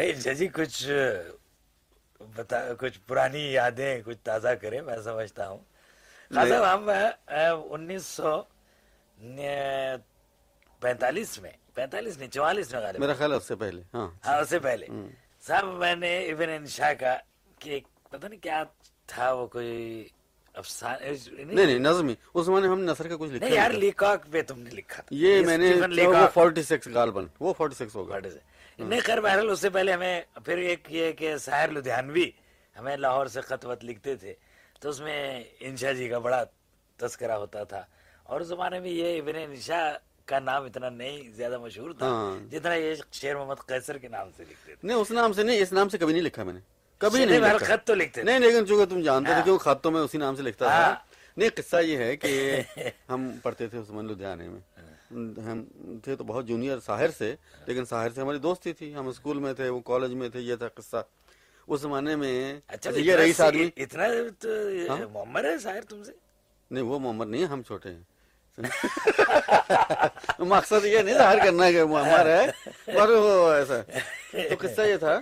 بھائی ججی کچھ بتا کچھ پرانی یادیں کچھ تازہ کریں میں سمجھتا ہوں۔ صاحب ہم انیس سو پینتالیس میں پینتالیس نہیں چوالیس میں غالب۔ میرا خیال اس سے پہلے ہاں۔ ہاں اس سے پہلے۔ صاحب میں نے ابن انشاء کا کہ پتہ نہیں کیا تھا وہ کوئی افسانے نہیں نہیں نظمی اس زمانے ہم نثر کا کچھ لکھا نہیں یار لیکاک پہ تم نے لکھا تھا۔ یہ میں نے وہ غالباً ہوگا۔ نہیں خیر بہرحال اس سے پہلے ہمیں پھر ایک یہ کہ ساحر لدھیانوی ہمیں لاہور سے خط وط لکھتے تھے تو اس میں انشا جی کا بڑا تذکرہ ہوتا تھا اور اس زمانے میں یہ ابن انشا کا نام اتنا نہیں زیادہ مشہور تھا ہاں۔ جتنا یہ شیر محمد قیصر کے نام سے لکھتے تھے۔ نہیں اس نام سے نہیں اس نام سے کبھی نہیں لکھا میں نے۔ کبھی نہیں خط تو لکھتے نہیں لیکن چونکہ تم جانتے تھے کیونکہ خط تو میں اسی نام سے لکھتا تھا۔ ہاں۔ نہیں قصہ یہ ہے کہ ہم پڑھتے تھے عثمان لدھیانے میں۔ ہم تھے تو بہت جونیئر ساحر سے لیکن ساحر سے ہماری دوستی تھی۔ ہم اسکول میں تھے وہ کالج میں تھے یہ تھا قصہ۔ اس زمانے میں اچھا یہ رئیس آدمی اتنا تو محمد ہے شاعر تم سے؟ نہیں وہ محمد نہیں ہے ہم چھوٹے ہیں۔ مقصد یہ نہیں ظاہر کرنا کہ محمد ہے اور وہ ایسا تو قصہ یہ تھا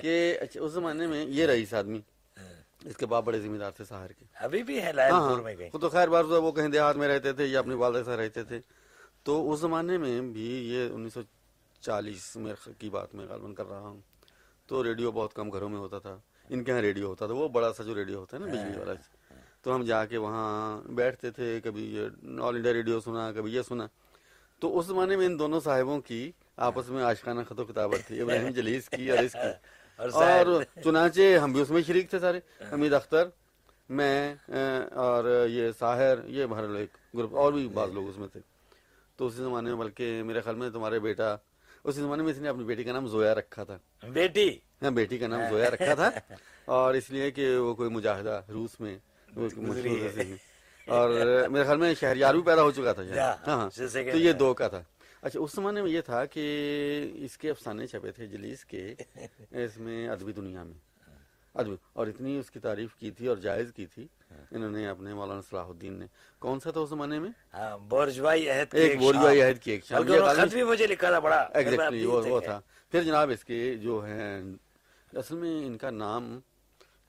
کہ اچھا اس زمانے میں یہ رئیس آدمی اس کے باپ بڑے ذمہ دار تھے ساحر کے۔ ابھی بھی ہے ہاں پور میں ہاں وہ تو خیر بار وہ کہیں دیہات میں رہتے تھے یا اپنی والدہ ساتھ رہتے تھے۔ تو اس زمانے میں بھی یہ انیس سو چالیس میں کی بات میں غالباً کر رہا ہوں تو ریڈیو بہت کم گھروں میں ہوتا تھا۔ ان کے یہاں ریڈیو ہوتا تھا۔ وہ بڑا سا جو ریڈیو ہوتا ہے نا بجلی والا۔ تو ہم جا کے وہاں بیٹھتے تھے کبھی یہ آل انڈیا ریڈیو سنا کبھی یہ سنا۔ تو اس زمانے میں ان دونوں صاحبوں کی آپس میں آشقانہ خط و کتابت تھی ابراہیم جلیس کی اور اس کی۔ اور چنانچہ ہم بھی اس میں شریک تھے سارے۔ حمید اختر میں اور یہ ساحر یہ بہرحال ایک گروپ اور بھی بعض لوگ اس میں تھے۔ تو اسی زمانے میں بلکہ میرے خیال میں تمہارے بیٹا اسی زمانے میں اس نے اپنی بیٹی کا نام زویا رکھا تھا۔ بیٹی؟ ہاں بیٹی کا نام زویا رکھا تھا۔ اور اس لیے کہ وہ کوئی مجاہدہ روس میں اور میرے خیال میں شہریار بھی پیدا ہو چکا تھا ہاں ہاں۔ تو یہ دو کا تھا۔ اچھا اس زمانے میں یہ تھا کہ اس کے افسانے چھپے تھے جلیس کے اس میں ادبی دنیا میں۔ ادبی اور اتنی اس کی تعریف کی تھی اور جائز کی تھی۔ انہوں نے اپنے مولانا صلاح الدین نے۔ کون سا تھا اس زمانے میں؟ بورجوائی عہد ایک بورجوائی عہد کی ایک شام خط بھی مجھے لکھا تھا بڑا۔ ایگزیکٹلی وہ وہ تھا۔ پھر جناب اس کے جو ہیں اصل میں ان کا نام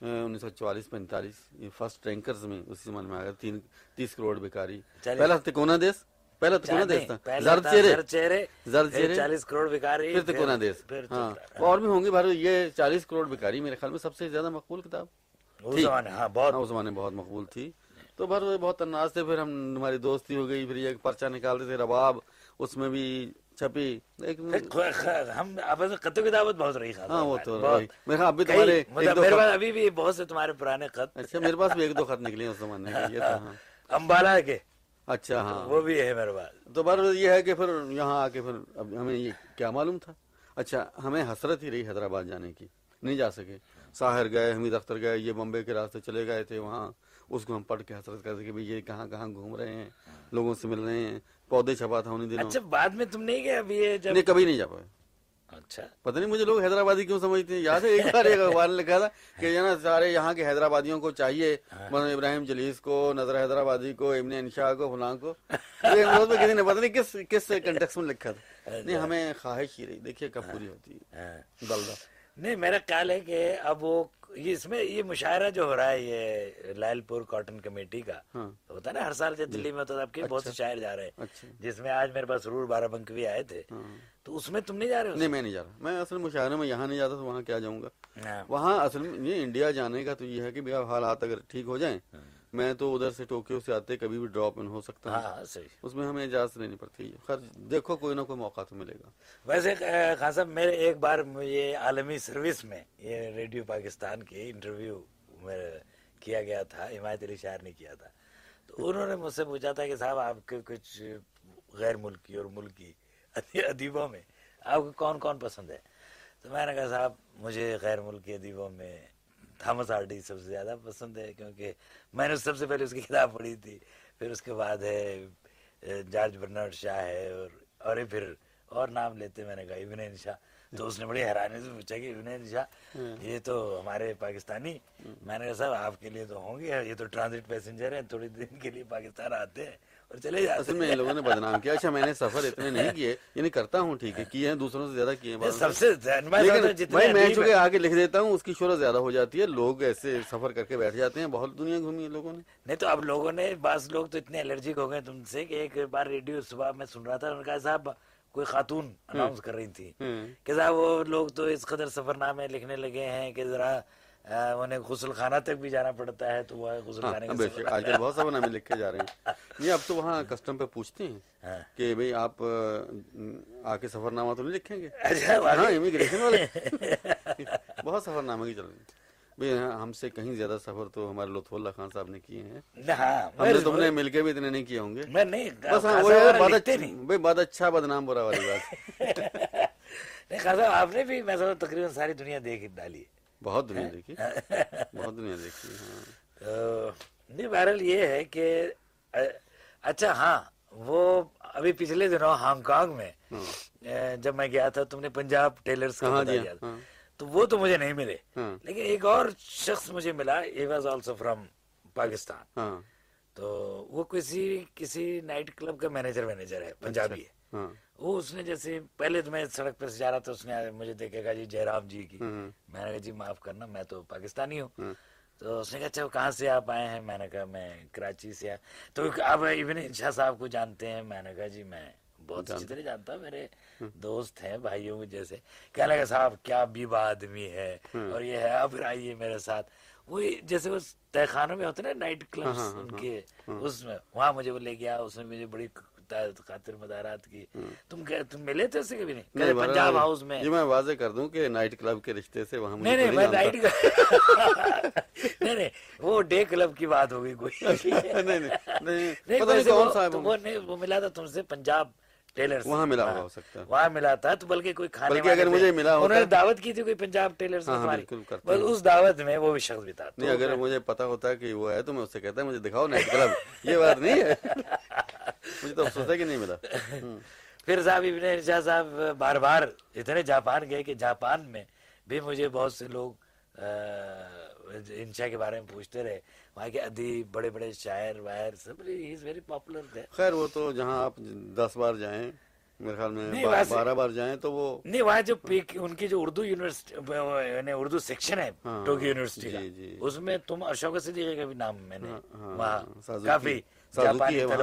انیس سو چوالیس پینتالیس فرسٹ رینکرز میں اسی زمانے میں آیا تین تیس کروڑ بیکاری پہلا تکونا دیس۔ پہلا تکونا دیس تھا زرد چہرے زرد چہرے۔ چالیس کروڑ بیکاری پھر تکونا دیس ہاں۔ اور بھی ہوں گے بھارت یہ چالیس کروڑ بیکاری میرے خیال میں سب سے زیادہ مقبول کتاب۔ ہاں بہت۔ اس زمانے بہت مقبول تھی۔ تو بھر بہت تناز تھے۔ پھر ہم ہماری دوستی ہو گئی پھر یہ پرچہ نکالتے تھے رباب اس میں بھی چھپی۔ ہم خطوں کی دعوت بہت رہی ہاں وہ تو میرے خیال ابھی تمہارے میرے پاس ابھی بھی بہت سے تمہارے پرانے خط۔ اچھا میرے پاس بھی ایک دو خط نکلے اس زمانے میں تھا امبالا کے۔ اچھا ہاں۔ وہ بھی ہے میرے پاس تو بر یہ ہے کہ پھر یہاں آ کے پھر اب ہمیں یہ کیا معلوم تھا؟ اچھا ہمیں حسرت ہی رہی حیدرآباد جانے کی۔ نہیں جا سکے۔ ساحر گئے حمید اختر گئے یہ بمبے کے راستے چلے گئے تھے وہاں۔ اس کو ہم پڑھ کے حسرت کرتے کہ یہ کہاں کہاں گھوم رہے ہیں لوگوں سے مل رہے ہیں پودے چھپا تھا انہیں دنوں۔ اچھا بعد میں تم نہیں گئے ابھی جب نہیں کبھی نہیں جا پائے۔ اچھا۔ پتہ نہیں مجھے لوگ حیدرآبادی کیوں سمجھتے ہیں؟ یاد ہے ایک بار ایک اخبار نے لکھا تھا کہ نا سارے یہاں کے حیدرآبادیوں کو چاہیے مولانا ابراہیم جلیس کو نظر حیدرآبادی کو ابن انشاء کو فلاں کو۔ کسی نے پتہ نہیں کس کس کنٹیکس میں لکھا تھا۔ نہیں ہمیں خواہش ہی رہی۔ دیکھیے کب پوری ہوتی ہے۔ بلدہ۔ نہیں میرا خیال ہے کہ اب وہ اس میں یہ مشاعرہ جو ہو رہا ہے یہ لائل پور کاٹن کمیٹی کا ہوتا ہے نا ہر سال جب دلی میں ہوتا اب کے بہت سے شاعر جا رہے ہیں۔ جس میں آج میرے پاس سرور بارہ بنک بھی آئے تھے۔ تو اس میں تم نہیں جا رہے نہیں میں نہیں جا رہا۔ میں اصل مشاعرے میں یہاں نہیں جاتا تو وہاں کیا جاؤں گا؟ وہاں اصل میں یہ انڈیا جانے کا تو یہ ہے کہ حالات اگر ٹھیک ہو جائیں میں تو ادھر سے ٹوکیو سے آتے کبھی بھی ڈراپ ان ہو سکتا ہے۔ اس میں ہمیں اجازت لینی پڑتی۔ ہے خیر دیکھو کوئی نہ کوئی موقع تو ملے گا۔ ویسے خان صاحب میرے ایک بار یہ عالمی سروس میں یہ ریڈیو پاکستان کے انٹرویو کیا گیا تھا حمایت علی شاعر نے کیا تھا۔ تو انہوں نے مجھ سے پوچھا تھا کہ صاحب آپ کے کچھ غیر ملکی اور ملکی ادیبوں میں آپ کو کون کون پسند ہے؟ تو میں نے کہا صاحب مجھے غیر ملکی ادیبوں میں تھامس آرڈی سب سے زیادہ پسند ہے کیونکہ میں نے سب سے پہلے اس کی کتاب پڑھی تھی پھر اس کے بعد ہے جارج برنارڈ شاہ ہے اور اور پھر اور نام لیتے میں نے کہا ابن انشا تو اس نے بڑی حیرانی سے پوچھا کہ ابن انشا یہ تو ہمارے پاکستانی۔ میں نے کہا صاحب آپ کے لیے تو ہوں گے یہ تو ٹرانزٹ پیسنجر ہیں تھوڑی دن کے لیے پاکستان آتے ہیں۔ اور چلے جاتے اصل میں لوگوں نے بدنام کیا۔ اچھا میں نے سفر اتنے نہیں کیے یعنی کرتا ہوں ٹھیک ہے کیے ہیں دوسروں سے زیادہ کیے ہیں سب سے۔ بھائی میں چونکہ آگے لکھ دیتا ہوں اس کی شہرت زیادہ ہو جاتی ہے۔ لوگ ایسے سفر کر کے بیٹھ جاتے ہیں بہت دنیا گھومی ہے لوگوں نے۔ نہیں تو اب لوگوں نے بعض لوگ تو اتنے الرجک ہو گئے تم سے کہ ایک بار ریڈیو صبح میں سن رہا تھا انہوں نے کہا صاحب کوئی خاتون اناؤنس کر رہی تھی۔ کہ صاحب وہ لوگ تو اس قدر سفر نامے لکھنے لگے ہیں کہ ذرا انہیں غسل خانہ تک بھی جانا پڑتا ہے تو وہ غسل خانے ہاں آج کل بہت سفر نامے لکھ کے جا رہے ہیں۔ نہیں اب تو وہاں کسٹم پہ پوچھتے ہیں ہاں۔ کہ بھئی آپ آ کے سفر نامہ تو نہیں لکھیں گے؟ اچھا ہاں؟ امیگریشن والے۔ بہت سفر نامے کی چل رہی ہیں۔ بھئی ہم سے کہیں زیادہ سفر تو ہمارے لطف اللہ خان صاحب نے کیے ہیں۔ ہم نے تم نے مل کے بھی اتنے نہیں کیے ہوں گے۔ میں نہیں بس ہاں خاصا وہ ہے والا بات لکھتے اچھا اچھا بدنام برا والی بات۔ نہیں خاصا آپ نے بھی میں تقریباً ساری دنیا دیکھ ڈالی ہے۔ بہت دنیا دیکھی بہت دنیا دیکھی ہاں۔ نہیں بہرحال یہ ہے کہ اچھا ہاں وہ ابھی پچھلے دنوں ہانگ کانگ میں ا، جب میں گیا تھا تم نے پنجاب ٹیلرز کا ہاں بتا جی ہاں۔ تو وہ تو مجھے نہیں ملے۔ ہاں۔ لیکن ایک اور شخص مجھے ملا he was also from Pakistan ہاں۔ تو وہ کسی کسی نائٹ کلب کا مینیجر مینیجر ہے پنجابی ہے۔ ہاں۔ وہ اس نے جیسے پہلے تو میں سڑک پہ سے جا رہا تھا اس نے مجھے دیکھے گا جی جے رام جی کی۔ میں نے کہا جی معاف کرنا میں تو پاکستانی ہوں۔ تو اس نے کہا اچھا کہاں سے آپ آئے ہیں؟ میں نے کہا میں کراچی سے آیا تو آپ ابن شاہ صاحب کو جانتے ہیں۔ میں نے کہا جی میں بہت اچھی طرح جانتا ہوں میرے دوست ہیں بھائیوں کے جیسے۔ کہنے لگا صاحب کیا بیوہ آدمی ہے؟ اور یہ ہے اب آئیے میرے ساتھ۔ وہ جیسے وہ تہ خانوں میں ہوتے نا نائٹ کلبس ان کے اس میں وہاں مجھے وہ لے گیا اس نے مجھے بڑی خاطر مدارات کی۔ تم تم ملے تھے اسے کبھی؟ نہیں پنجاب ہاؤس میں۔ یہ میں واضح کر دوں کہ نائٹ کلب کے رشتے سے وہاں نہیں نہیں میں۔ نائٹ نہیں نہیں وہ ڈے کلب کی بات ہو گئی کوئی۔ نہیں نہیں وہ- ملا تھا تم سے پنجاب ٹیلر وہاں ملا ہوا ہو سکتا۔ ہے وہاں ملا تھا تو بلکہ کوئی کھانے بلکہ اگر۔ مجھے ملا ہوتا- انہوں نے دعوت کی تھی کوئی پنجاب ٹیلر ہاں، ہاں، بالکل بس اس دعوت میں وہ بھی شخص بھی تھا۔ نہیں اگر مجھے پتا ہوتا کہ وہ ہے تو میں اس سے کہتا مجھے دکھاؤ نائٹ کلب یہ بات نہیں ہے۔ مجھے تو افسوس ہے کہ نہیں ملا۔ پھر صاحب ابن شاہ صاحب بار بار اتنے جاپان گئے کہ جاپان میں بھی مجھے بہت سے لوگ انشا کے بارے میں پوچھتے رہے وہاں کے ادیب بڑے بڑے شاعر وائر سب از ویری پاپولر تھے خیر وہ تو جہاں آپ دس بار جائیں میرے خیال میں بارہ بار جائیں تو وہ نہیں وہاں جو پیک ان کی جو اردو یونیورسٹی یعنی اردو سیکشن ہے ہاں، ٹوکیو یونیورسٹی کا جی، جی۔ اس میں تم اشوک صدیقی کا بھی نام میں نے ہاں، وہاں سازوکی- کافی سازوکی ہے وہاں،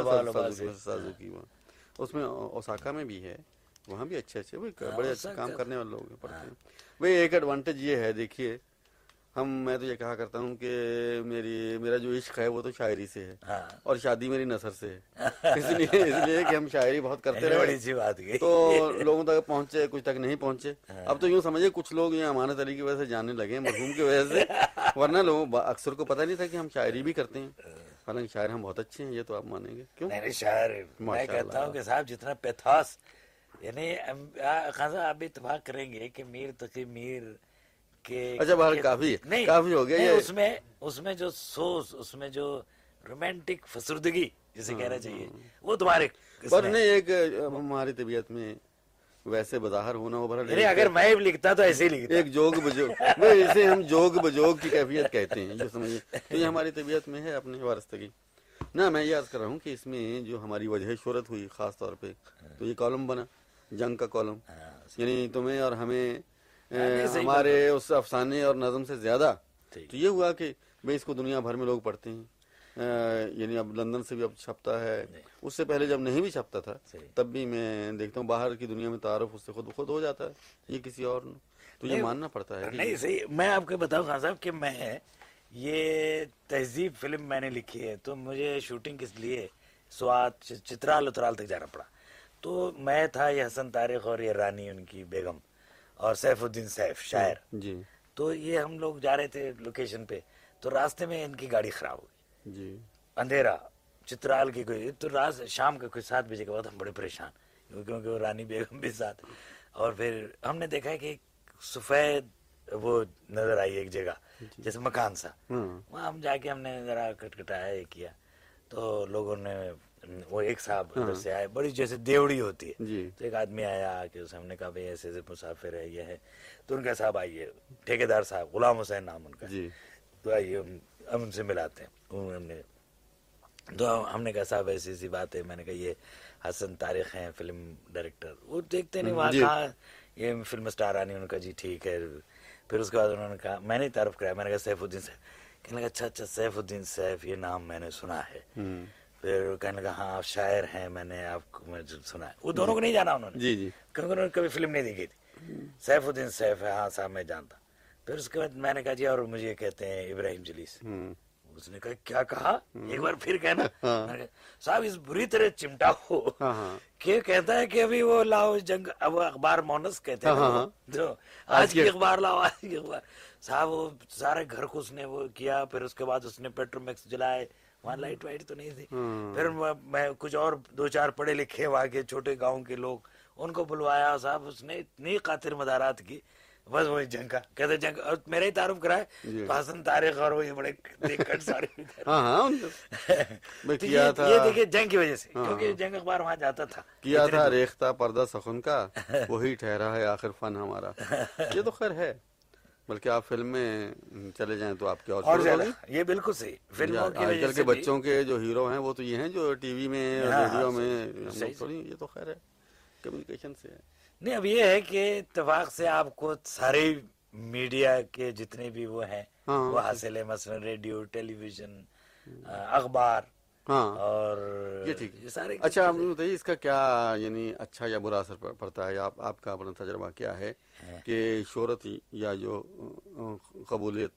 سازوکی- وہاں۔ اس میں اوساکا میں بھی ہے وہاں بھی اچھے اچھے بھائی بڑے اچھے کام کرنے والے لوگ پڑھتے ہیں۔ بھائی ایک ایڈوانٹیج یہ ہے دیکھیے ہم میں تو یہ کہا کرتا ہوں کہ میری میرا جو عشق ہے وہ تو شاعری سے ہے۔ ہاں۔ اور شادی میری نثر سے ہے۔ اس لیے اس لیے کہ ہم شاعری بہت کرتے رہے۔ تو لوگوں تک پہنچے کچھ تک نہیں پہنچے۔ اب تو یوں سمجھے کچھ لوگ یہ امانت علی کی وجہ سے جاننے لگے مرحوم کی وجہ سے ورنہ لوگوں اکثر کو پتہ نہیں تھا کہ ہم شاعری بھی کرتے ہیں۔ حالانکہ شاعر ہم بہت اچھے ہیں یہ تو آپ مانیں گے کیوں نہیں شاعر میں کہتا ہوں۔ کہ صاحب جتنا پیتھاس یعنی خان صاحب آپ بھی اتفاق کریں گے کہ میر تقی میر کے اچھا، کافی نہیں کافی ہو گیا۔ اس میں اس میں جو سوز اس میں جو رومانٹک فسردگی جسے کہنا چاہیے وہ تمہارے۔ نہیں ایک ہماری طبیعت میں ویسے بظاہر ہونا یعنی ایک- اگر میں بھی لکھتا تو ایسے ہی لکھتا۔ ایک جوگ بجوگ اسے ہم جوگ بجوگ کی کیفیت کہتے ہیں جو سمجھے تو یہ ہماری طبیعت میں ہے اپنی وارستگی نہ میں یہ عرض کر رہا ہوں کہ اس میں جو ہماری وجہ شہرت ہوئی خاص طور پہ تو یہ کالم بنا جنگ کا کالم۔ ہاں، یعنی تمہیں اور ہمیں صحیح ہمارے اس افسانے اور نظم سے زیادہ۔ تو یہ ہوا کہ بھئی اس کو دنیا بھر میں لوگ پڑھتے ہیں۔ یعنی اب لندن سے بھی اب چھپتا ہے۔ اس سے پہلے جب نہیں بھی چھپتا تھا۔ تب بھی میں دیکھتا ہوں باہر کی دنیا میں تعارف اس سے خود بخود ہو جاتا ہے۔ یہ کسی اور تو یہ ماننا پڑتا ہے نہیں صحیح۔ میں آپ کو بتاؤں خان صاحب کہ میں یہ تہذیب فلم میں نے لکھی ہے تو مجھے شوٹنگ کس لیے سوات چترال اترال تک جانا پڑا۔ تو میں تھا یہ حسن طارق اور یہ رانی ان کی بیگم اور سیف الدین سیف شاعر۔ جی۔ تو یہ ہم لوگ جا رہے تھے لوکیشن پہ تو راستے میں ان کی گاڑی خراب ہو گئی۔ جی۔ اندھیرا چترال کی کوئی تو رات شام کا کوئی سات بجے کے بعد ہم بڑے پریشان کیونکہ وہ رانی بیگم بھی ساتھ۔ اور پھر ہم نے دیکھا ہے کہ سفید وہ نظر آئی ایک جگہ جیسے مکان سا۔ ہاں وہاں ہم جا کے ہم نے ذرا کٹکھٹایا یہ کیا۔ تو لوگوں نے وہ ایک صاحب ادھر سے آئے بڑی جیسے دیوڑی ہوتی ہے۔ جی۔ تو ایک آدمی آیا کہ اس ہم نے کہا بھائی ایسے ایسے مسافر ہے یہ ہے۔ تو ان کا صاحب آئیے ٹھیکیدار صاحب غلام حسین نام ان کا۔ جی۔ تو آئیے ہم ہم ان سے ملاتے ہیں۔ انہوں نے تو ہم نے کہا صاحب ایسی سی بات ہے۔ میں نے کہا یہ حسن تاریخ ہیں فلم ڈائریکٹر۔ وہ دیکھتے نہیں وہاں جی۔ کہاں یہ فلم اسٹار آنی انہوں نے کہا جی ٹھیک ہے۔ پھر اس کے بعد انہوں نے کہا میں نے تعارف کرایا۔ میں نے کہا سیف الدین سیف کہنے لگا اچھا اچھا سیف الدین سیف یہ نام میں نے سنا ہے۔ پھر کہنے لگا ہاں آپ شاعر ہیں میں نے آپ کو میں سنا ہے۔ وہ دونوں کو نہیں جانا انہوں نے۔ جی جی۔ کیونکہ انہوں نے کبھی فلم نہیں دیکھی تھی۔ سیف الدین سیف ہے۔ ہاں صاحب میں جانتا۔ پھر اس کے بعد میں نے کہا جی اور مجھے کہتے ہیں ابراہیم جلیس۔ اس نے کہا کیا کہا؟ ایک بار پھر کہنا۔ کہا، صاحب اس بری طرح چمٹا ہو ہاں ہاں۔ کہ کہتا ہے کہ ابھی وہ لاؤ جنگ اب اخبار مونس کہتے ہیں ہاں، ہاں، جو آج کی اخبار لاؤ آج کی اخبار۔ صاحب وہ سارے گھر کو اس نے وہ کیا پھر اس کے بعد اس نے پیٹرو میکس جلائے۔ وہاں لائٹ وائٹ تو نہیں تھی۔ ہاں۔ پھر میں- میں کچھ اور دو چار پڑھے لکھے وہاں کے چھوٹے گاؤں کے لوگ ان کو بلوایا۔ صاحب اس نے اتنی قاتل مدارات کی بس وہی جنگ کا۔ کہتے جنگ اور میرا ہی تعارف کرائے جی۔ تو حسن تاریخ اور وہ یہ بڑے دیکھ سارے ہاں ہاں کیا تھا۔ یہ دیکھیے جنگ کی وجہ سے ہاں۔ کیونکہ جنگ اخبار وہاں جاتا تھا۔ کیا تھا ریختہ پردہ سخن کا؟ وہی ٹھہرا ہے آخر فن ہمارا۔ یہ تو خیر ہے بلکہ آپ فلم میں چلے جائیں تو آپ کے اور یہ بالکل صحیح۔ فلموں کی آج کل کے بچوں کے جو ہیرو ہیں وہ تو یہ ہیں جو ٹی وی میں ہاں، ہاں، ریڈیو میں یہ تو خیر ہے کمیونیکیشن سے ہے۔ نہیں اب یہ ہے کہ اتفاق سے آپ کو سارے میڈیا کے جتنے بھی وہ ہیں ہاں۔ وہ حاصل ہے مثلا ریڈیو ٹیلی ویژن اخبار ہاں اور یہ ٹھیک یہ سارے اچھا بتائیے اس کا کیا یعنی اچھا یا برا اثر پڑ- پڑتا ہے؟ آپ آپ کا اپنا تجربہ کیا ہے کہ شہرت یا جو قبولیت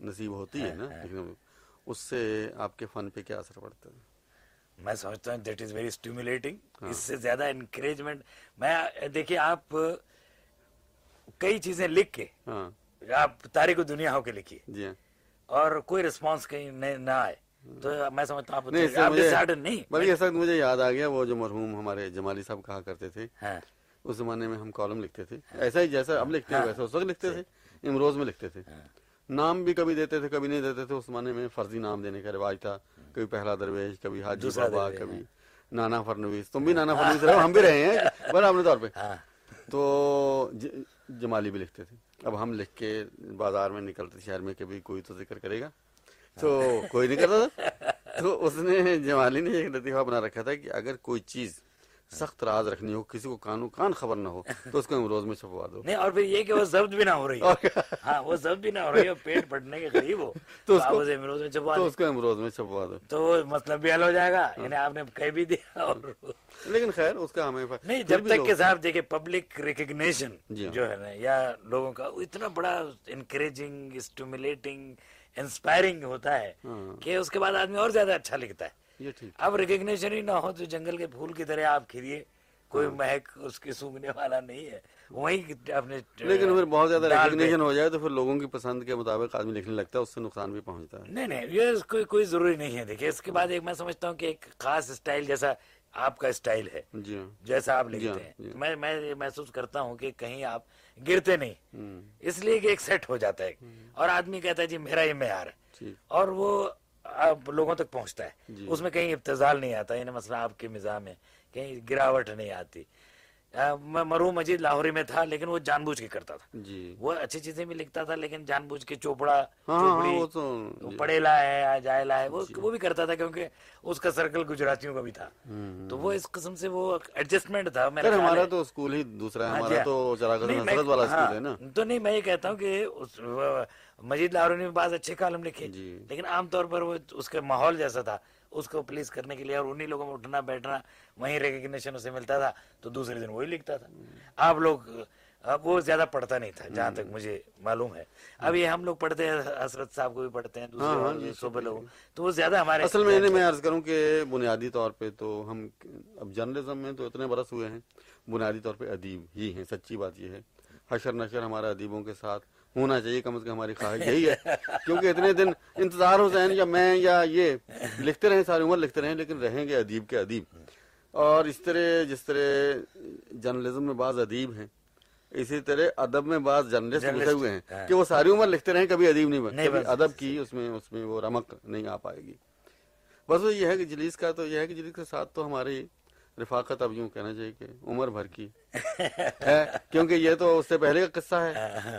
نصیب ہوتی ہے نا اس سے آپ کے فن پہ کیا اثر پڑتا ہے؟ میں سمجھتا ہوں دیٹ از ویری۔ اسٹیمولیٹنگ اس سے زیادہ انکریجمنٹ میں دیکھیے آپ کئی چیزیں لکھ کے ہاں۔ آپ تاریخ دنیا ہو کے لکھیے۔ جی ہاں۔ اور کوئی رسپانس کہیں نہ آئے۔ تو میں سمجھتا ہوں نہیں مجھے بلکہ یاد آ گیا وہ جو مرحوم ہمارے جمالی صاحب کہا کرتے تھے۔ ہاں۔ اس زمانے میں ہم کالم لکھتے تھے۔ ایسا ہی جیسا اب لکھتے ہیں ویسا اس وقت لکھتے تھے۔ امروز میں لکھتے تھے۔ نام بھی کبھی دیتے تھے کبھی نہیں دیتے تھے اس زمانے میں فرضی نام دینے کا رواج تھا۔ کبھی پہلا درویش کبھی حاجی بابا کبھی نانا فرنویس۔ تم بھی نانا فرنویس رہے ہم بھی رہے ہیں بڑا اپنے طور پہ۔ ہاں۔ تو جمالی بھی لکھتے تھے۔ اب ہم لکھ کے بازار میں نکلتے شہر میں کبھی کوئی تو ذکر کرے گا۔ تو کوئی نہیں کرتا تھا۔ تو اس نے جمالی نے ایک لطیفہ بنا رکھا تھا کہ اگر کوئی چیز سخت راز رکھنی ہو کسی کو کانو کان خبر نہ ہو تو اس کو امروز میں چھپوا دو۔ نہیں اور پھر یہ کہ وہ ضبط بھی نہ ہو رہی ہے۔ ہاں وہ ضبط بھی نہ ہو رہی ہے پیٹ پھٹنے کے قریب ہو۔ تو اس کو- امروز میں چھپوا تو دیں۔ اس کو امروز میں چھپوا دو تو مطلب بھی حل ہو جائے گا۔ یعنی آپ نے کہہ بھی دیا اور لیکن خیر اس کا ہمیں نہیں جب تک کہ صاحب دیکھیں پبلک ریکگنیشن جی ہاں۔ جو ہے نا یا لوگوں کا اتنا بڑا انکریجنگ اسٹیمولیٹنگ انسپائرنگ ہوتا ہے ہاں۔ کہ اس کے بعد آدمی اور زیادہ اچھا لکھتا ہے۔ یہ ٹھیک اب ریکگنیشن ہی نہ ہو تو جنگل کے پھول کی طرح آپ کھریے کوئی ہاں۔ مہک اس کی سونگنے والا نہیں ہے۔ وہیں اپنے لیکن پھر بہت زیادہ ریکگنیشن ہو جائے تو پھر لوگوں کی پسند کے مطابق آدمی لکھنے لگتا ہے اس سے نقصان بھی پہنچتا ہے۔ نہیں نہیں یہ کوئی کوئی ضروری نہیں ہے۔ دیکھیے اس کے بعد ایک میں سمجھتا ہوں کہ ایک خاص اسٹائل جیسا آپ کا اسٹائل ہے جی ہاں۔ جیسا آپ جی لکھتے ہاں، ہیں۔ جی۔ میں میں یہ محسوس کرتا ہوں کہ کہیں آپ گرتے نہیں۔ اس لیے کہ ایک سیٹ ہو جاتا ہے۔ اور آدمی کہتا ہے جی میرا یہ معیار ہے۔ اور وہ لوگوں تک پہنچتا ہے جی۔ اس میں کہیں ابتزال نہیں آتا یعنی مثلا آپ کے مزاح میں کہیں گراوٹ نہیں آتی میں مرحوم مجید لاہوری میں تھا لیکن وہ جان بوجھ کے کرتا تھا جی وہ اچھی چیزیں بھی لکھتا تھا لیکن جان بوجھ کے چوپڑا ہاں ہاں جی۔ پڑھیلا ہے جائلا ہے وہ وہ بھی کرتا تھا کیونکہ اس کا سرکل گجراتیوں کا بھی تھا۔ تو وہ اس قسم سے وہ ایڈجسٹمنٹ تھا ہمارا۔ تو اسکول ہی دوسرا ہے ہاں جی ہمارا۔ تو تو نہیں میں یہ کہتا ہوں کہ مجید لاہوری نے بعض اچھے کالم لکھے جی۔ لیکن عام طور پر وہ اس کا ماحول جیسا تھا اس کو پلیز کرنے کے لیے اور انہی لوگوں میں اٹھنا بیٹھنا وہیں ریکگنیشن اسے ملتا تھا تو دوسرے دن وہی لکھتا تھا۔ آپ لوگ اب وہ زیادہ پڑھتا نہیں تھا جہاں تک مجھے معلوم ہے۔ اب یہ ہم لوگ پڑھتے ہیں حسرت صاحب کو بھی پڑھتے ہیں دوسرے ہاں، ہاں، اور جی، صوبے لوگ تو وہ زیادہ ہمارے اصل میں انہیں میں عرض کروں کہ بنیادی طور پہ تو ہم اب جرنلزم میں تو اتنے برس ہوئے ہیں بنیادی طور پہ ادیب ہی ہیں سچی بات یہ ہے۔ حشر نشر ہمارا ادیبوں کے ساتھ ہونا چاہیے کم از کم ہماری خواہش یہی ہے۔ کیونکہ اتنے دن انتظار حسین یا میں یا یہ لکھتے رہیں ساری عمر لکھتے رہیں لیکن رہیں گے ادیب کے ادیب۔ اور اس طرح جس طرح جرنلزم میں بعض ادیب ہیں اسی طرح ادب میں بعض جرنلسٹ گھسے ہوئے ہیں ہاں۔ کہ وہ ساری عمر لکھتے رہیں کبھی ادیب نہیں بن نہیں کبھی بن ادب کی اس میں اس میں وہ رمق نہیں آ پائے گی۔ بس وہ یہ ہے کہ جلیس کا تو یہ ہے کہ جلیس کے ساتھ تو ہماری رفاقت اب یوں کہنا چاہیے کہ عمر بھر کی ہے۔ کیونکہ یہ تو اس سے پہلے کا قصہ ہے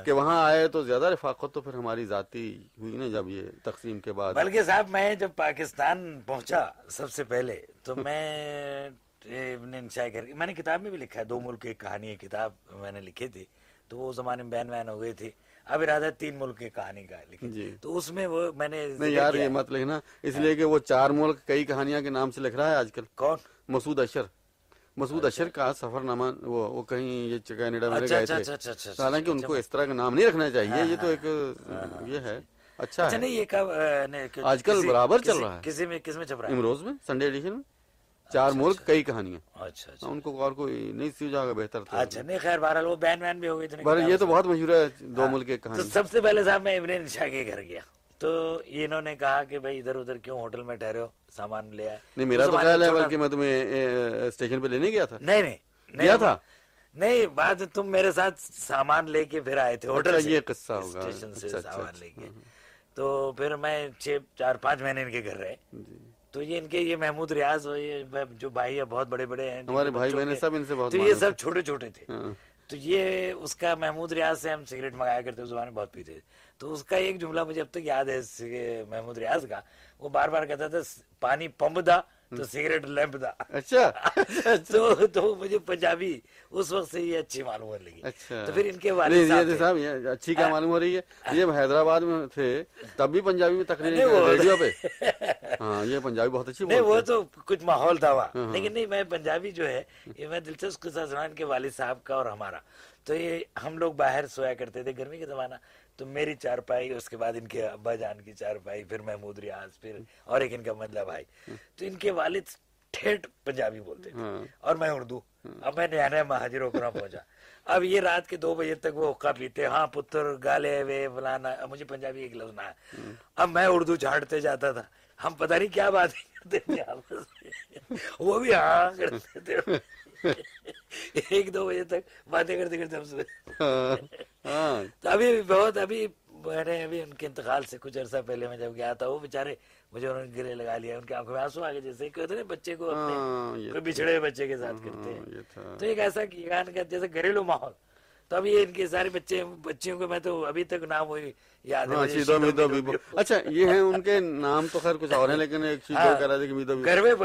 کہ وہاں آئے تو زیادہ رفاقت تو پھر ہماری ذاتی ہوئی نا جب یہ تقسیم کے بعد۔ بلکہ صاحب، میں جب پاکستان پہنچا سب سے پہلے تو میں میں نے کتاب میں بھی لکھا ہے، دو ملک کی کہانی کتاب میں نے لکھی تھی۔ تو وہ زمانے میں بین وین ہو گئی تھی۔ اب ارادہ تین ملک کی کہانی کا لکھی جی۔ تو اس میں وہ میں نے یار یہ مت لکھنا۔ اس لیے کہ وہ چار ملک کئی کہانیاں کے نام سے لکھ رہا ہے آج کل۔ کون؟ مسعود اشر۔ مسعود اشر کا سفر نامہ وہ کہیں یہ کینیڈا میں اچھا گئے اچھا تھے۔ اچھا اچھا اچھا اچھا حالانکہ ان کو اس طرح کا نام نہیں رکھنا چاہیے یہ تو ایک یہ ہے۔ اچھا اچھا نہیں یہ آج کل برابر چل رہا ہے۔ کسی میں کس میں چھپ رہا ہے؟ امروز میں سنڈے ایڈیشن میں۔ چار ملک کئی کہانیاں۔ اچھا اچھا۔ ان کو اور کوئی نہیں سی جگہ بہتر تھا۔ اچھا نہیں خیر بہرحال وہ بین وین بھی ہو گئی تھی نا بہر کتاب یہ تو۔ بہت مشہور ہے دو ملک کی کہانی۔ سب سے پہلے صاحب میں ابن انشاء کے گھر گیا۔ تو انہوں نے کہا کہ بھائی ادھر ادھر کیوں ہوٹل میں ٹھہرے ہو؟ سامان لے آئے۔ نہیں میرا تو خیال ہے بلکہ میں تمہیں اسٹیشن پہ لینے گیا تھا۔ نہیں نہیں گیا تھا؟ نہیں بات تم میرے ساتھ سامان لے کے پھر آئے تھے ہوٹل اچھا، یہ قصہ ہوگا۔ اسٹیشن سے اچھا، اچھا، سامان لے کے۔ تو پھر میں چھ چار پانچ مہینے ان کے گھر رہے۔ جی۔ تو یہ ان کے یہ محمود ریاض یہ جو بھائی ہے بہت بڑے بڑے ہیں ہمارے بھائی بہن سب ان سے بہت تو یہ سب چھوٹے چھوٹے تھے۔ ہاں۔ تو یہ اس کا محمود ریاض سے ہم سگریٹ منگایا کرتے اس زمانے میں بہت پیتے تھے۔ تو اس کا ایک جملہ مجھے اب تک یاد ہے محمود ریاض کا۔ وہ بار بار کہتا تھا پانی پمپ دا تو سگریٹ لیمپ دا اچھا۔ تو تو مجھے پنجابی اس وقت سے یہ اچھی معلوم ہونے لگی اچھا۔ تو پھر ان کے والد صاحب یہ اچھی کیا معلوم ہو رہی ہے؟ یہ حیدرآباد میں تھے تب بھی پنجابی میں تقریر ریڈیو پہ؟ ہاں یہ پنجابی بہت اچھی نہیں وہ تو کچھ ماحول تھا وہاں۔ لیکن نہیں میں پنجابی جو ہے یہ میں دلچسپ قصہ سنا ان کے والد صاحب کا اور ہمارا۔ تو یہ ہم لوگ باہر سویا کرتے تھے گرمی کا زمانہ۔ تو میری چار پائی اس کے بعد ان کے ابا جان کی چار پائی پھر محمود ریاض پھر اور ایک ان کا مدلہ بھائی۔ تو ان کے والد ٹھیٹ پنجابی بولتے تھے ہاں۔ اور میں اردو۔ اب میں نیا نیا مہاجر ہو کر پہنچا۔ اب یہ رات کے دو بجے تک وہ حقہ پیتے ہاں پتر گالے وے فلانا مجھے پنجابی ایک لفظ نہ ہے اب میں اردو جھاڑتے جاتا تھا۔ ہم پتہ نہیں کیا باتیں کرتے تھے۔ آپس میں وہ بھی ہاں کرتے تھے۔ ایک دو بجے تک باتیں کرتے کرتے ہم سوئے۔ ہاں۔ ہاں تو ابھی بھی بہت ابھی نے ابھی ان کے انتقال سے کچھ عرصہ پہلے میں جب گیا تھا وہ بےچارے مجھے انہوں نے گرے لگا لیا ان کے آنکھوں میں آنسو آ گئے جیسے کہ ہوتے ہیں بچے کو ہاں، اپنے کوئی بچھڑے بچے کے ساتھ کرتے ہاں، یہ ہیں تو ایک ایسا جیسے گھریلو ماحول۔ تو ابھی ان کے سارے بچے بچیوں کو میں تو ابھی تک نام یاد ہے ہاں اچھا یہ ہیں ان کے نام تو خیر کچھ اور ہیں لیکن ایک شیدو ہاں۔ کہہ رہا تھا کہ میدو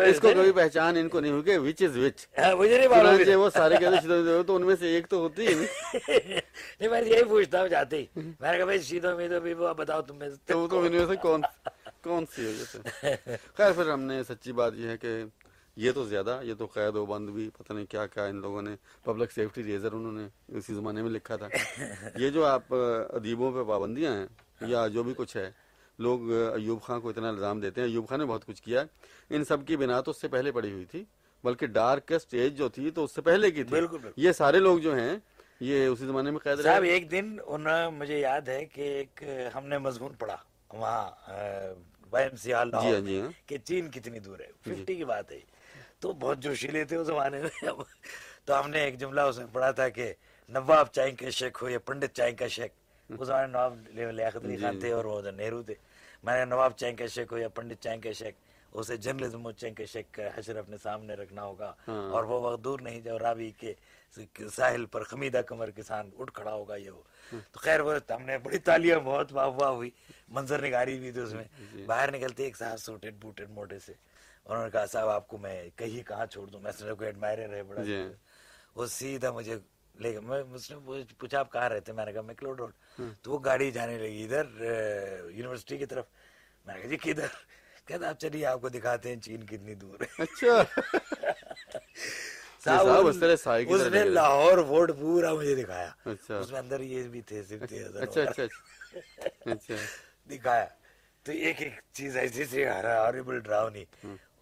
اس کو۔ کبھی پہچان ان کو نہیں ہوئی کہ وچ از وچ مجھے نہیں معلوم۔ چنانچہ وہ سارے کہتے شیدو میدو تو ان میں سے ایک تو ہوتی ہے نہیں۔ میں یہی پوچھتا ہوں جاتے ہی۔ میں نے کہا بھائی شیدو میدو بیبو آپ بتاؤ تم میں سے۔ تو ان میں سے کون کون سی ہے خیر پھر ہم نے سچی بات یہ ہے کہ یہ تو زیادہ یہ تو قید و بند بھی پتہ نہیں کیا کیا ان لوگوں نے پبلک سیفٹی ریزر انہوں نے اسی زمانے میں لکھا تھا۔ یہ جو آپ ادیبوں پہ پابندیاں ہیں یا جو بھی کچھ ہے لوگ ایوب خان کو اتنا الزام دیتے ہیں۔ ایوب خان نے بہت کچھ کیا ان سب کی بنا تو اس سے پہلے پڑی ہوئی تھی بلکہ ڈارکسٹ ایج جو تھی تو اس سے پہلے کی تھی۔ بالکل، بالکل۔ یہ سارے لوگ جو ہیں یہ اسی زمانے میں قید صاحب رہے ایک دن انہوں مجھے یاد ہے کہ ایک ہم نے مضمون پڑھا وہاں وائی ایم سی ہال جی ہاں جی ہاں۔ کہ چین کتنی دور ہے ففٹی کی بات ہے۔ تو بہت جوشیلے تھے اس زمانے میں۔ تو ہم نے ایک جملہ اس میں پڑھا تھا کہ نواب چائیں کا شیخ ہو یا پنڈت چائیں کا شیخ۔ اس زمانے میں نواب لیاقت علی خان تھے اور وہ نہرو تھے۔ میں نے نواب چائیں کا شیخ ہو یا پنڈت چائیں کا شیخ اسے جرنلزم چائیں کا شیخ کا حشر اپنے سامنے رکھنا ہوگا۔ اور وہ وقت دور نہیں جب رابی کے ساحل پر خمیدہ کمر کسان اٹھ کھڑا ہوگا یہ وہ۔ تو خیر وہ ہم نے بڑی تالیاں بہت واہ واہ ہوئی۔ منظر نگاری بھی تھی اس میں۔ باہر نکلتے ایک صاحب سوٹیڈ بوٹیڈ موٹے سے۔ انہوں نے کہا صاحب آپ کو میں کہیں کہاں چھوڑ دوں؟ میں سنر کو ایڈمائرر ہے بڑا جی۔ وہ سیدھا مجھے لے گا میں اس نے پوچھا آپ کہاں رہتے؟ میں نے کہا میکلوڈ روڈ۔ تو وہ گاڑی جانے لگی ادھر یونیورسٹی کی طرف۔ میں نے کہا جی کدھر؟ کہتا آپ چلیے آپ کو دکھاتے ہیں چین کتنی دور ہے۔ اچھا۔ اس نے لاہور فورٹ پورا مجھے دکھایا۔ اچھا۔ اس میں اندر یہ بھی تھے صرف اچھا اچھا اچھا۔ دکھایا۔ تو ایک ایک چیز ایسی سی ہارریبل ڈراؤنی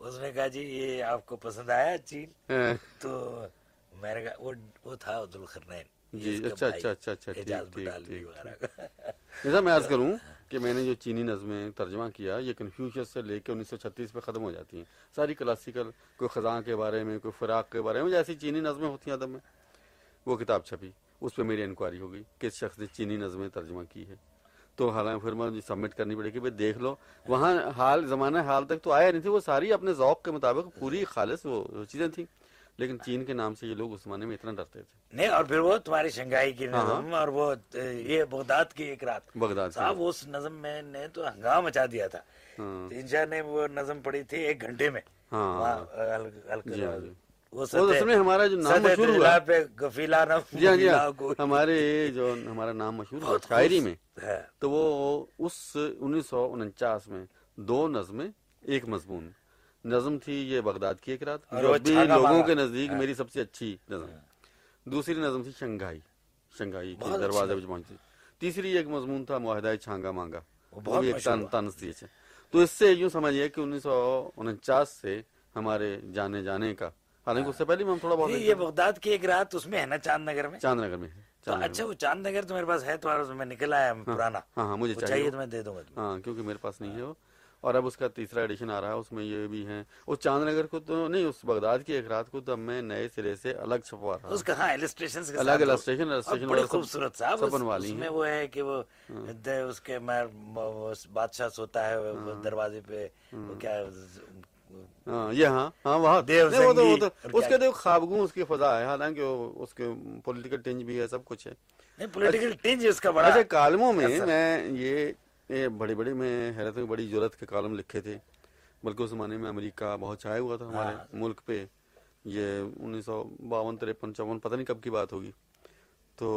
اس نے کہا جی یہ آپ کو پسند آیا چین ہاں، تو میں نے کہا وہ تھا ذوالقرنین جی اس کا اچھا اچھا اچھا اچھا جیسا میں عرض کروں کہ میں نے جو چینی نظمیں ترجمہ کیا یہ کنفیوشس سے لے کے انیس سو چھتیس پہ ختم ہو جاتی ہیں۔ ساری کلاسیکل کوئی خزاں کے بارے میں کوئی فراق کے بارے میں جیسی چینی نظمیں ہوتی ہیں ادب میں۔ وہ کتاب چھپی اس پہ میری انکوائری ہوگی کس شخص نے چینی نظمیں ترجمہ کی ہے تو حالانکہ پھر میں سبمٹ کرنی پڑے گی بھائی دیکھ لو۔ وہاں حال زمانہ حال تک تو آیا نہیں تھی وہ ساری اپنے ذوق کے مطابق پوری خالص وہ چیزیں تھیں۔ لیکن چین کے نام سے یہ لوگ اس زمانے میں اتنا ڈرتے تھے۔ نہیں اور پھر وہ تمہاری شنگھائی کی ہاں، نظم اور وہ یہ بغداد کی ایک رات۔ بغداد صاحب اس نظم میں نے تو ہنگامہ مچا دیا تھا۔ ہاں۔ تین شاہ نے وہ نظم پڑھی تھی ایک گھنٹے میں۔ ہاں۔ ہاں وہ میں ہمارا جو نام مشہور ہوا۔ پہ گفیلا نہ جی ہاں جی ہاں۔ ہمارے جو ہمارا نام مشہور ہوا شاعری میں۔ تو وہ اس انیس سو انچاس میں دو نظمیں ایک مضمون۔ نظم تھی یہ بغداد کی ایک رات جو ابھی لوگوں۔ کے نزدیک میری سب سے اچھی نظم۔ دوسری نظم تھی شنگھائی۔ شنگھائی کے دروازے پہ پہنچی۔ تیسری ایک مضمون تھا معاہدہ چھانگا مانگا۔ وہ بھی ایک۔ طنز تھی اچھا۔ تو اس سے یوں سمجھیے کہ انیس سو انچاس سے ہمارے جانے جانے کا حالانکہ اس سے پہلے ہم تھوڑا بہت یہ بغداد کی ایک رات اس میں ہے نا چاند نگر میں؟ چاند نگر میں تو اچھا وہ چاند نگر تو میرے پاس ہے اس میں نکل آیا ہے پرانا۔ ہاں ہاں مجھے چاہیے۔ تو میں دے دوں گا ہاں کیونکہ میرے پاس نہیں ہے وہ۔ اور اب اس کا تیسرا ایڈیشن آ رہا ہے اس میں یہ بھی ہے وہ چاند نگر کو تو نہیں اس بغداد کی ایک رات کو تو اب میں نئے سرے سے الگ چھپوا رہا اس کا ہاں السٹریشن الگ وغیرہ سب خوبصورت صاحب اس- والی اس ہیں۔ میں وہ ہے کہ وہ د- اس کے بادشاہ سوتا ہے ہاں۔ دروازے پہ کیا ہاں۔ یہ ہاں ہاں وہاں دیو وہ تو وہ تو اس کے تو خوابگوں اس کی فضا ہے حالانکہ اس کے پولیٹیکل ٹینج بھی ہے سب کچھ ہے۔ پولیٹیکل ٹینج اس کا بڑا اچھا کالموں میں میں یہ بڑے بڑے میں حیرت میں بڑی ضرورت کے کالم لکھے تھے۔ بلکہ اس زمانے میں امریکہ بہت چھایا ہوا تھا ہمارے ملک پہ۔ یہ انیس سو باون تریپن چون پتہ نہیں کب کی بات ہوگی۔ تو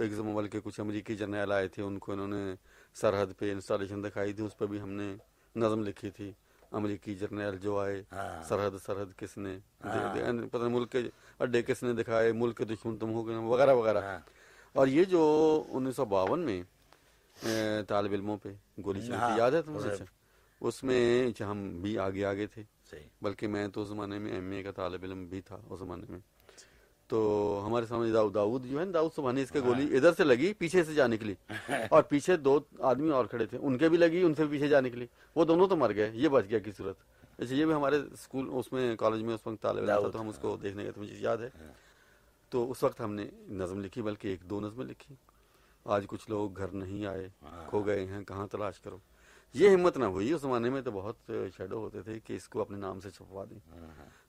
ایک زمال کے کچھ امریکی جرنیل آئے تھے ان کو انہوں نے سرحد پہ انسٹالیشن دکھائی تھی اس پہ بھی ہم نے نظم لکھی تھی۔ امریکی جرنیل جو آئے ہاں۔ سرحد سرحد کس نے؟ پتہ نہیں ملک کے اڈے کس نے دکھائے ملک کے دشمن تم ہو گئے وغیرہ وغیرہ۔ ہاں۔ اور یہ جو انیس سو باون میں طالب علموں پہ گولی چلی ہاں، تھی یاد ہے تمہیں؟ اچھا۔ اس میں ہم بھی آگے آگے تھے بلکہ میں تو اس زمانے میں ایم اے کا طالب علم بھی تھا اس زمانے میں۔ تو ہمارے سامنے داؤد داؤد جو ہے نا داؤد سبحانی اس کے گولی ادھر سے لگی پیچھے سے جا نکلی اور پیچھے دو آدمی اور کھڑے تھے ان کے بھی لگی ان سے بھی پیچھے جا نکلی وہ دونوں تو مر گئے یہ بچ گیا کی صورت۔ اچھا یہ بھی ہمارے اسکول اس میں کالج میں اس وقت طالب علم تھا تو ہم اس کو دیکھنے گئے تو مجھے یاد ہے۔ تو اس وقت ہم نے نظم لکھی بلکہ ایک دو نظمیں لکھی۔ آج کچھ لوگ گھر نہیں آئے کھو گئے ہیں کہاں تلاش کرو؟ یہ ہمت نہ ہوئی اس زمانے میں تو بہت شیڈو ہوتے تھے کہ اس کو اپنے نام سے چھپوا دیں۔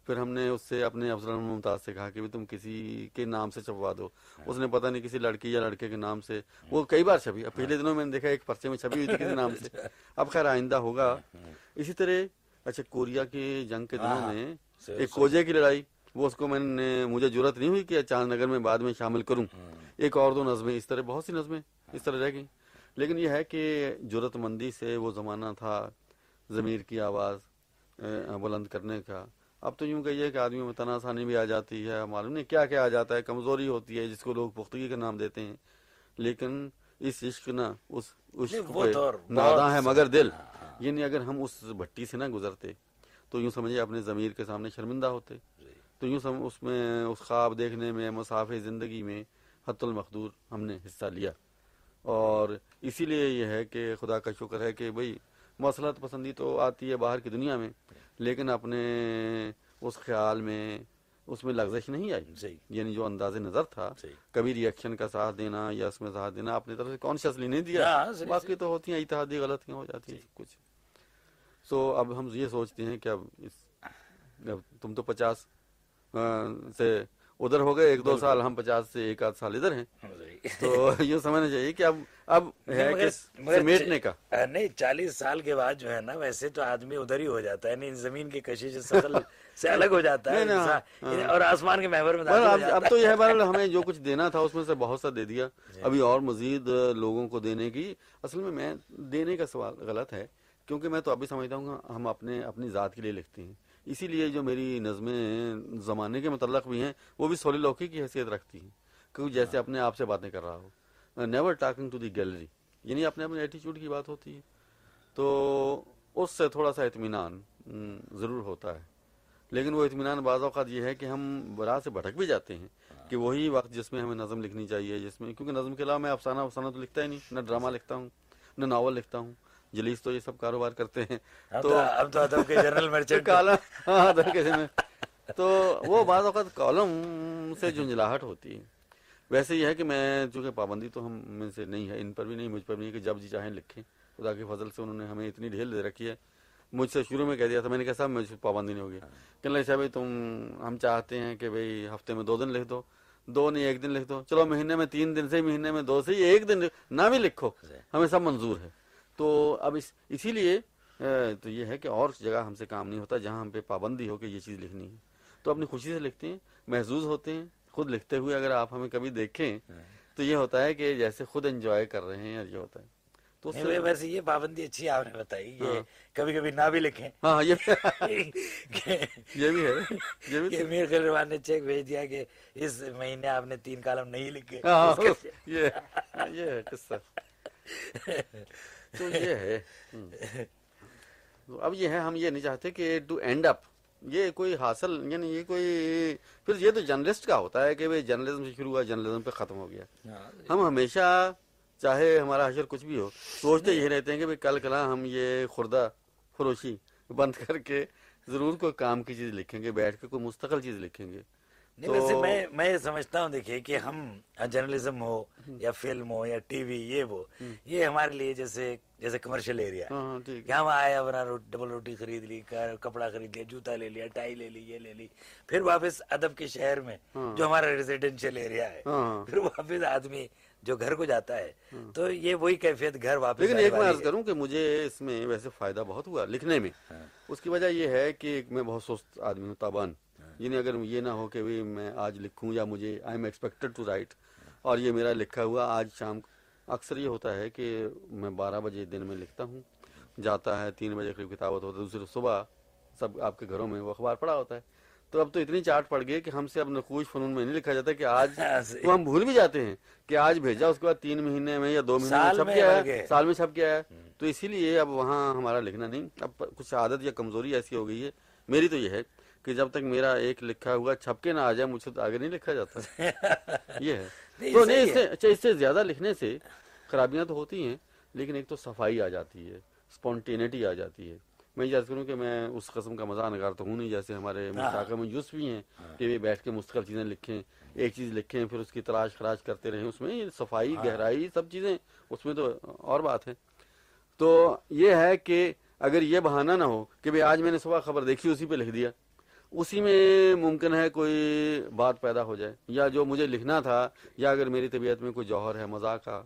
پھر ہم نے اس سے اپنے افضل ممتاز سے کہا کہ تم کسی کے نام سے چھپوا دو۔ اس نے پتہ نہیں کسی لڑکی یا لڑکے کے نام سے وہ کئی بار چھپی۔ اب پہلے دنوں میں نے دیکھا ایک پرچے میں چھپی ہوئی تھی کسی نام سے۔ اب خیر آئندہ ہوگا۔ اسی طرح اچھا کوریا کی جنگ کے دنوں میں ایک کوجے کی لڑائی وہ اس کو میں نے مجھے ضرورت نہیں ہوئی کہ چاند نگر میں بعد میں شامل کروں۔ ایک اور دو نظمیں اس طرح بہت سی نظمیں اس طرح رہ گئیں۔ لیکن یہ ہے کہ ضرورت مندی سے وہ زمانہ تھا ضمیر کی آواز بلند کرنے کا۔ اب تو یوں کہیے کہ آدمی میں تناسانی بھی آ جاتی ہے معلوم نہیں کیا کیا آ جاتا ہے کمزوری ہوتی ہے جس کو لوگ پختگی کا نام دیتے ہیں۔ لیکن اس عشق نہ اس عشق بہت ہے مگر دل۔ یعنی اگر ہم اس بھٹی سے نہ گزرتے تو یوں سمجھے اپنے ضمیر کے سامنے شرمندہ ہوتے۔ تو یوں سم اس میں اس خواب دیکھنے میں مسافر زندگی میں حت المقدور ہم نے حصہ لیا۔ اور اسی لیے یہ ہے کہ خدا کا شکر ہے کہ بھئی مسلط پسندی تو آتی ہے باہر کی دنیا میں لیکن اپنے اس خیال میں اس میں لغزش نہیں آئی۔ صحیح۔ یعنی جو انداز نظر تھا کبھی ریئیکشن کا ساتھ دینا یا اس میں ساتھ دینا اپنی طرف سے کانشیسلی نہیں دیا باقی تو ہوتی ہیں اتحادی غلطیاں ہو جاتی ہیں کچھ۔ سو اب ہم یہ سوچتے ہیں کہ اب اس اب تم تو پچاس سے ادھر ہو گئے ایک دو سال ہم پچاس سے ایک آدھ سال ادھر ہیں۔ تو یہ سمجھنا چاہیے کہ اب اب ہے سمیٹنے کا۔ نہیں چالیس سال کے بعد جو ہے نا ویسے تو آدمی ادھر ہی ہو جاتا ہے نہیں زمین کی کشش سے الگ ہو جاتا ہے نہیں، انسان- اور آسمان کے محور میں اب تو یہ ہے بہرحال ہمیں جو کچھ دینا تھا اس میں سے بہت سا دے دیا۔ جی۔ ابھی اور مزید لوگوں کو دینے کی۔ اصل میں میں دینے کا سوال غلط ہے کیونکہ میں تو ابھی سمجھتا ہوں ہم اپنے اپنی ذات کے لیے لکھتے ہیں۔ اسی لیے جو میری نظمیں زمانے کے متعلق بھی ہیں، وہ بھی سولی لوکی کی حیثیت رکھتی ہیں۔ کیونکہ جیسے اپنے آپ سے باتیں کر رہا ہو never talking to the gallery یعنی اپنے اپنے ایٹیچیوڈ کی بات ہوتی ہے۔ تو اس سے تھوڑا سا اطمینان ضرور ہوتا ہے۔ لیکن وہ اطمینان بعض اوقات یہ ہے کہ ہم راہ سے بھٹک بھی جاتے ہیں کہ وہی وقت جس میں ہمیں نظم لکھنی چاہیے، جس میں، کیونکہ نظم کے علاوہ میں افسانہ افسانہ تو لکھتا ہی نہیں، نہ ڈرامہ لکھتا ہوں، نہ ناول لکھتا ہوں۔ جلیس تو یہ سب کاروبار کرتے ہیں۔ تو اب تو ادب کے جنرل مرچنٹ۔ کالم ہاں ادب کے جنرل۔ تو وہ بعض اوقات کالم سے جنجلاہٹ ہوتی ہے۔ ویسے یہ ہے کہ میں چونکہ پابندی تو ہم میں سے نہیں ہے ان پر بھی نہیں مجھ پر بھی نہیں کہ جب جی چاہیں لکھیں۔ خدا کی فضل سے انہوں نے ہمیں اتنی ڈھیل دے رکھی ہے۔ مجھ سے شروع میں کہہ دیا تھا میں نے کہا صاحب مجھ پابندی نہیں ہوگی۔ ہاں۔ کہ اللہ صاحب تم ہم چاہتے ہیں کہ بھئی ہفتے میں دو دن لکھ دو۔ دو نہیں ایک دن لکھ دو۔ چلو مہینے میں تین دن سے مہینے میں دو سے ایک دن نہ بھی لکھو۔ جی۔ ہمیں سب منظور ہے۔ تو اب اس اسی لیے تو یہ ہے کہ اور جگہ ہم سے کام نہیں ہوتا جہاں ہم پہ پابندی ہو کہ یہ چیز لکھنی ہے۔ تو اپنی خوشی سے لکھتے ہیں محظوظ ہوتے ہیں۔ خود لکھتے ہوئے اگر آپ ہمیں کبھی دیکھیں تو یہ ہوتا ہے کہ جیسے خود انجوائے کر رہے ہیں یہ ہوتا ہے۔ تو ویسے یہ پابندی اچھی آپ نے بتائی۔ یہ ہاں۔ کبھی کبھی نہ بھی لکھیں۔ ہاں یہ بھی ہے۔ یہ میر خلوان نے چیک بھیج دیا کہ اس مہینے آپ نے تین کالم نہیں لکھے۔ ہاں، یہ قصہ۔ تو یہ ہے۔ اب یہ ہے ہم یہ نہیں چاہتے کہ ٹو اینڈ اپ یہ کوئی حاصل یعنی یہ کوئی پھر یہ تو جرنلسٹ کا ہوتا ہے کہ بھائی جرنلزم سے شروع ہوا جرنلزم پہ ختم ہو گیا۔ ہاں۔ ہم ہمیشہ چاہے ہمارا حشر کچھ بھی ہو سوچتے یہ رہتے ہیں کہ بھائی کل کلا ہم یہ خوردہ فروشی بند کر کے ضرور کوئی کام کی چیز لکھیں گے بیٹھ کے کوئی مستقل چیز لکھیں گے۔ نہیں ویسے میں میں سمجھتا ہوں دیکھیے کہ ہم جرنلزم ہو یا فلم ہو یا ٹی وی یہ وہ یہ ہمارے لیے جیسے جیسے ہاں، ہاں، کمرشل ایریا کہ ہم آئے اپنا ڈبل روٹی خرید لی کپڑا خرید لیا جوتا لے لیا ٹائی لے لی یہ لے لی۔ پھر واپس ادب کے شہر میں ہاں۔ جو ہمارا ریزیڈینشیل ایریا ہے۔ پھر واپس آدمی جو گھر کو جاتا ہے تو یہ وہی کیفیت گھر واپس لیکن ایک میں کروں کہ مجھے اس میں ویسے فائدہ بہت ہوا لکھنے میں۔ اس کی وجہ یہ ہے کہ میں بہت سست آدمی ہوں تابان۔ یعنی اگر یہ نہ ہو کہ میں آج لکھوں یا مجھے I am expected to write اور یہ میرا لکھا ہوا آج شام اکثر یہ ہوتا ہے کہ میں بارہ بجے دن میں لکھتا ہوں جاتا ہے تین بجے قریب کتابت ہوتا ہے دوسرے صبح سب آپ کے گھروں میں وہ اخبار پڑا ہوتا ہے۔ تو اب تو اتنی چاٹ پڑ گئی کہ ہم سے اب نقوش فنون میں نہیں لکھا جاتا کہ آج تو ہم بھول بھی جاتے ہیں کہ آج بھیجا اس کے بعد تین مہینے میں یا دو مہینے میں چھپ کیا ہے سال میں چھپ کیا ہے۔ تو اسی لیے اب وہاں ہمارا لکھنا نہیں اب کچھ عادت یا کمزوری ایسی ہو گئی ہے۔ میری تو یہ ہے کہ جب تک میرا ایک لکھا ہوا چھپ کے نہ آ جائے مجھ سے تو آگے نہیں لکھا جاتا۔ یہ ہے۔ تو نہیں اس سے اچھا اس سے زیادہ لکھنے سے خرابیاں تو ہوتی ہیں لیکن ایک تو صفائی آ جاتی ہے اسپونٹینٹی آ جاتی ہے۔ میں یاد کروں کہ میں اس قسم کا مزہ نگار تو ہوں نہیں جیسے ہمارے مشاکہ میں یوس بھی ہیں کہ وہ بیٹھ کے مستقل چیزیں لکھیں ایک چیز لکھیں پھر اس کی تلاش خراج کرتے رہیں۔ اس میں صفائی گہرائی سب چیزیں اس میں تو اور بات ہے۔ تو یہ ہے کہ اگر یہ بہانہ نہ ہو کہ بھائی آج میں نے صبح خبر دیکھی اسی پہ لکھ دیا۔ اسی میں ممکن ہے کوئی بات پیدا ہو جائے یا جو مجھے لکھنا تھا یا اگر میری طبیعت میں کوئی جوہر ہے مذاق کا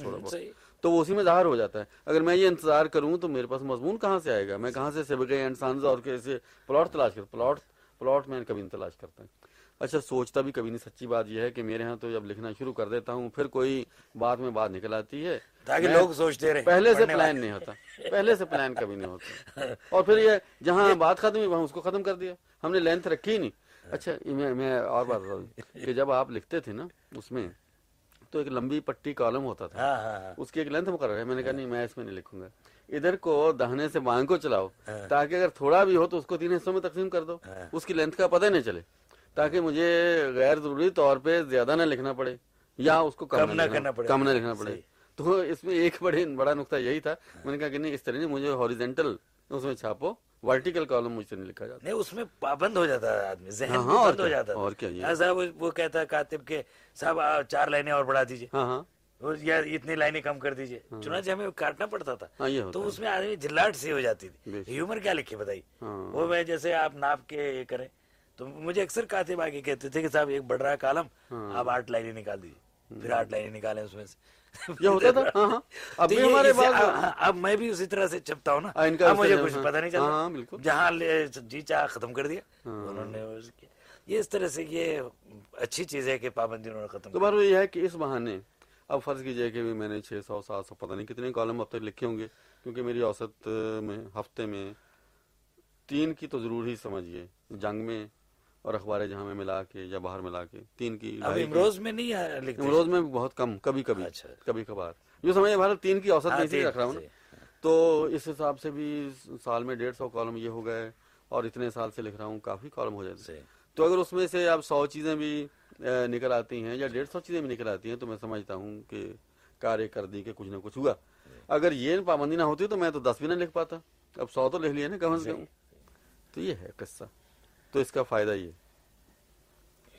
تھوڑا بہت تو وہ اسی میں ظاہر ہو جاتا ہے۔ اگر میں یہ انتظار کروں تو میرے پاس مضمون کہاں سے آئے گا؟ میں کہاں سے سبقے اینڈ سانزا اور کیسے پلاٹ تلاش کرتا پلاٹ پلاٹ میں کبھی تلاش کرتا ہوں۔ اچھا سوچتا بھی کبھی نہیں سچی بات یہ ہے کہ میرے ہاں تو جب لکھنا شروع کر دیتا ہوں پھر کوئی بات میں بات نکل آتی ہے۔ تاکہ لوگ سوچتے رہے پہلے سے پلان نہیں ہوتا پہلے سے پلان کبھی نہیں ہوتا۔ اور پھر یہ جہاں بات ختم ہوئی وہاں اس کو ختم کر دیا۔ ہم نے لینتھ رکھی نہیں۔ اچھا میں میں اور بات بتا دوں کہ جب آپ لکھتے تھے نا اس میں تو ایک لمبی پٹی کالم ہوتا تھا۔ ہاں، ہاں، ہاں۔ اس کی ایک لینتھ مقرر ہے۔ میں نے کہا نہیں میں اس میں نہیں لکھوں گا۔ ادھر کو دہنے سے بائیں کو چلاؤ تاکہ اگر تھوڑا بھی ہو تو اس کو تین حصوں میں تقسیم کر دو۔ اس کی لینتھ کا پتہ نہیں چلے۔ تاکہ مجھے غیر ضروری طور پہ زیادہ نہ لکھنا پڑے یا اس کو کم نہ کرنا پڑے۔ کم نہ لکھنا پڑے۔ تو اس میں ایک بڑے بڑا نقطہ یہی تھا۔ میں نے کہا کہ نہیں اس طرح نہیں مجھے ہاریزنٹل اس میں چھاپو ورٹیکل کالم مجھ سے نہیں لکھا جاتا۔ نہیں اس میں پابند ہو جاتا آدمی ذہن ہاں، بند ہو جاتا اور کیا ہاں، صاحب وہ کہتا ہے کاتب کہ صاحب چار لائنیں اور بڑھا دیجیے ہاں, ہاں۔ یا اتنی لائنیں کم کر دیجیے چنانچہ ہمیں کاٹنا پڑتا تھا۔ تو اس میں آدمی جلاٹ سی ہو جاتی تھی۔ ہیومر کیا لکھے بتائی؟ وہ میں جیسے آپ ناپ کے یہ کریں تو مجھے اکثر کاتب آگے کہتے تھے کہ صاحب ایک بڑھ رہا کالم آپ آٹھ لائنیں نکال دیجیے پھر آٹھ لائنیں نکالیں اس میں سے۔ یہ ہوتا تھا؟ ہاں، ہاں۔ اب بھی ہمارے اب میں بھی اسی طرح سے چپتا ہوں نا۔ مجھے کچھ پتہ نہیں چلتا۔ ہاں، بالکل۔ جہاں جی چاہ ختم کر دیا انہوں نے یہ اس طرح سے یہ اچھی چیز ہے کہ پابندی انہوں نے ختم دوبارہ یہ ہے کہ اس بہانے اب فرض کیجیے کہ میں نے چھ سو سات سو پتہ نہیں کتنے کالم اب تک لکھے ہوں گے کیونکہ میری اوسط میں ہفتے میں تین کی تو ضرور ہی سمجھئے جنگ میں اور اخبار جہاں میں ملا کے یا باہر ملا کے تین کی امروز میں نہیں لکھتے امروز میں بہت کم کبھی کبھی اچھا، اچھا۔ کبھی کبھار۔ جو سمجھے بھارت تین کی اوسط نہیں رکھ رہا ہوں تو اس حساب سے بھی سال میں ڈیڑھ سو کالم یہ ہو گئے اور اتنے سال سے لکھ رہا ہوں کافی کالم ہو جاتے جی۔ تو اگر اس میں سے آپ سو چیزیں بھی نکل آتی ہیں یا ڈیڑھ سو چیزیں بھی نکل آتی ہیں تو میں سمجھتا ہوں کہ کاریہ کر دی کہ کچھ نہ کچھ ہوا۔ جی۔ اگر یہ پابندی نہ ہوتی تو میں تو دس بھی نہ لکھ پاتا۔ اب سو تو لکھ لیے نا کم از کم تو یہ ہے قصہ۔ تو اس کا فائدہ یہ۔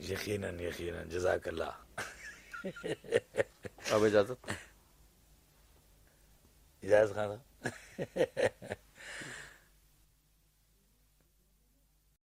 یقیناً یقیناً جزاک اللہ۔ اب اجازت۔ اجازت خان صاحب